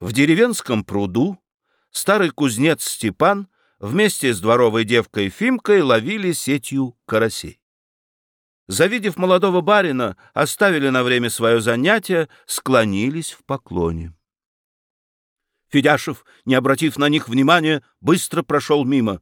В деревенском пруду старый кузнец Степан вместе с дворовой девкой Фимкой ловили сетью карасей. Завидев молодого барина, оставили на время свое занятие, склонились в поклоне. Федяшев, не обратив на них внимания, быстро прошел мимо.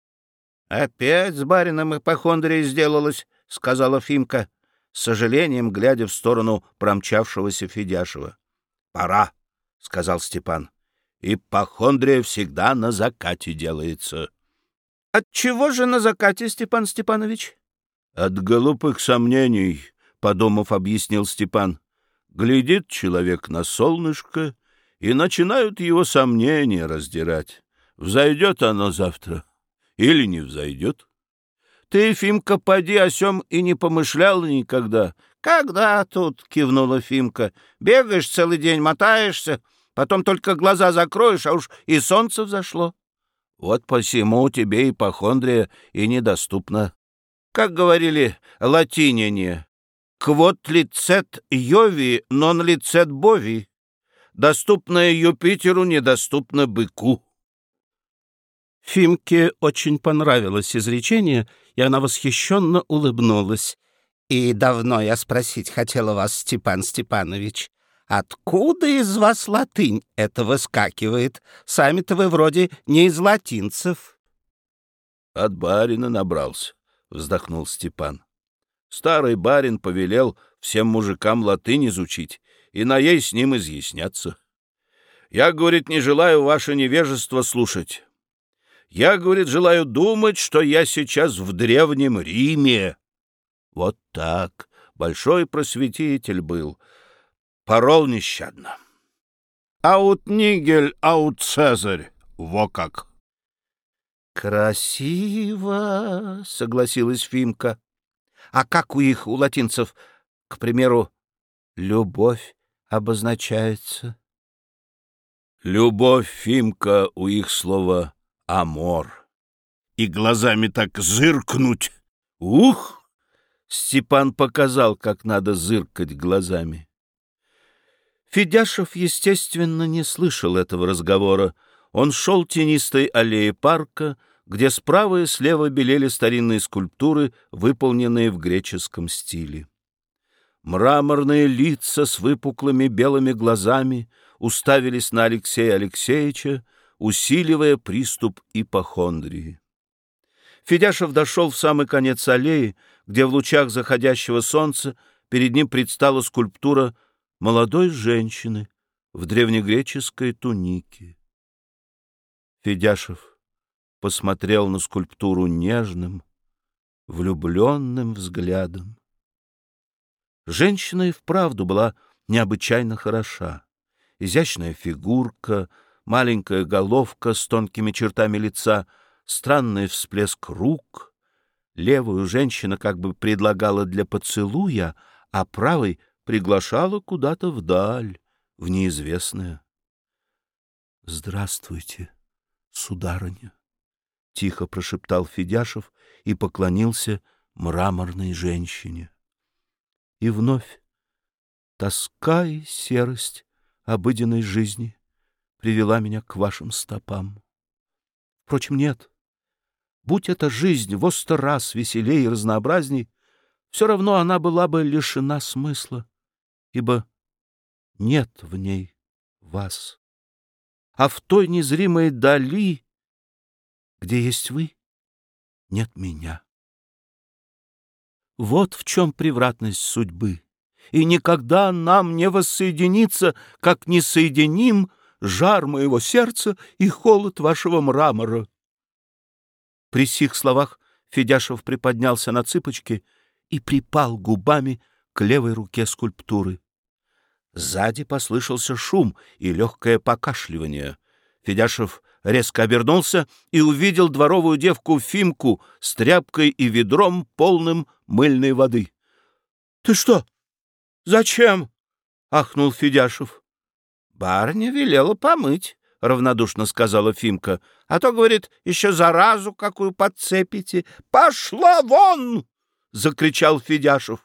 — Опять с барином ипохондрия сделалось, — сказала Фимка, с сожалением глядя в сторону промчавшегося Федяшева. — Пора, — сказал Степан. — Ипохондрия всегда на закате делается. — Отчего же на закате, Степан Степанович? — От глупых сомнений, — подумав, объяснил Степан. Глядит человек на солнышко, и начинают его сомнения раздирать. Взойдет оно завтра или не взойдет. Ты, Фимка, поди о сем и не помышлял никогда. — Когда тут? — кивнула Фимка. — Бегаешь целый день, мотаешься, потом только глаза закроешь, а уж и солнце взошло. Вот посему тебе ипохондрия и недоступна. Как говорили латиняне, «Квот лицет Йови, нон лицет Бови». Доступное Юпитеру недоступно быку. Фимке очень понравилось изречение, и она восхищенно улыбнулась. «И давно я спросить хотела вас, Степан Степанович, откуда из вас латынь это выскакивает? Сами-то вы вроде не из латинцев». «От барина набрался», — вздохнул Степан. Старый барин повелел всем мужикам латынь изучить и на ей с ним изъясняться. Я, говорит, не желаю ваше невежество слушать. Я, говорит, желаю думать, что я сейчас в Древнем Риме. Вот так. Большой просветитель был. Порол нещадно. Аут Нигель, аут Цезарь. Во как! «Красиво!» — согласилась Фимка. «А как у их, у латинцев, к примеру, любовь обозначается?» «Любовь, Фимка, у их слова амор. И глазами так зыркнуть. Ух! Степан показал, как надо зыркать глазами. Федяшев, естественно, не слышал этого разговора. Он шел тенистой аллеей парка, где справа и слева белели старинные скульптуры, выполненные в греческом стиле. Мраморные лица с выпуклыми белыми глазами уставились на Алексея Алексеевича, усиливая приступ ипохондрии. Федяшев дошел в самый конец аллеи, где в лучах заходящего солнца перед ним предстала скульптура молодой женщины в древнегреческой тунике. Федяшев посмотрел на скульптуру нежным, влюбленным взглядом. Женщина и вправду была необычайно хороша. Изящная фигурка — маленькая головка с тонкими чертами лица, странный всплеск рук. Левую женщина как бы предлагала для поцелуя, а правой приглашала куда-то вдаль, в неизвестное. — Здравствуйте, сударыня! — тихо прошептал Федяшев и поклонился мраморной женщине. И вновь тоска и серость обыденной жизни — привела меня к вашим стопам. Впрочем, нет. Будь эта жизнь во сто раз веселее и разнообразней, все равно она была бы лишена смысла, ибо нет в ней вас. А в той незримой дали, где есть вы, нет меня. Вот в чем превратность судьбы. И никогда нам не воссоединиться, как не соединим жар моего сердца и холод вашего мрамора. При сих словах Федяшев приподнялся на цыпочки и припал губами к левой руке скульптуры. Сзади послышался шум и легкое покашливание. Федяшев резко обернулся и увидел дворовую девку Фимку с тряпкой и ведром, полным мыльной воды. — Ты что? Зачем? — ахнул Федяшев. Барыня велела помыть, — равнодушно сказала Фимка. — А то, говорит, еще заразу какую подцепите. — Пошла вон! — закричал Федяшев.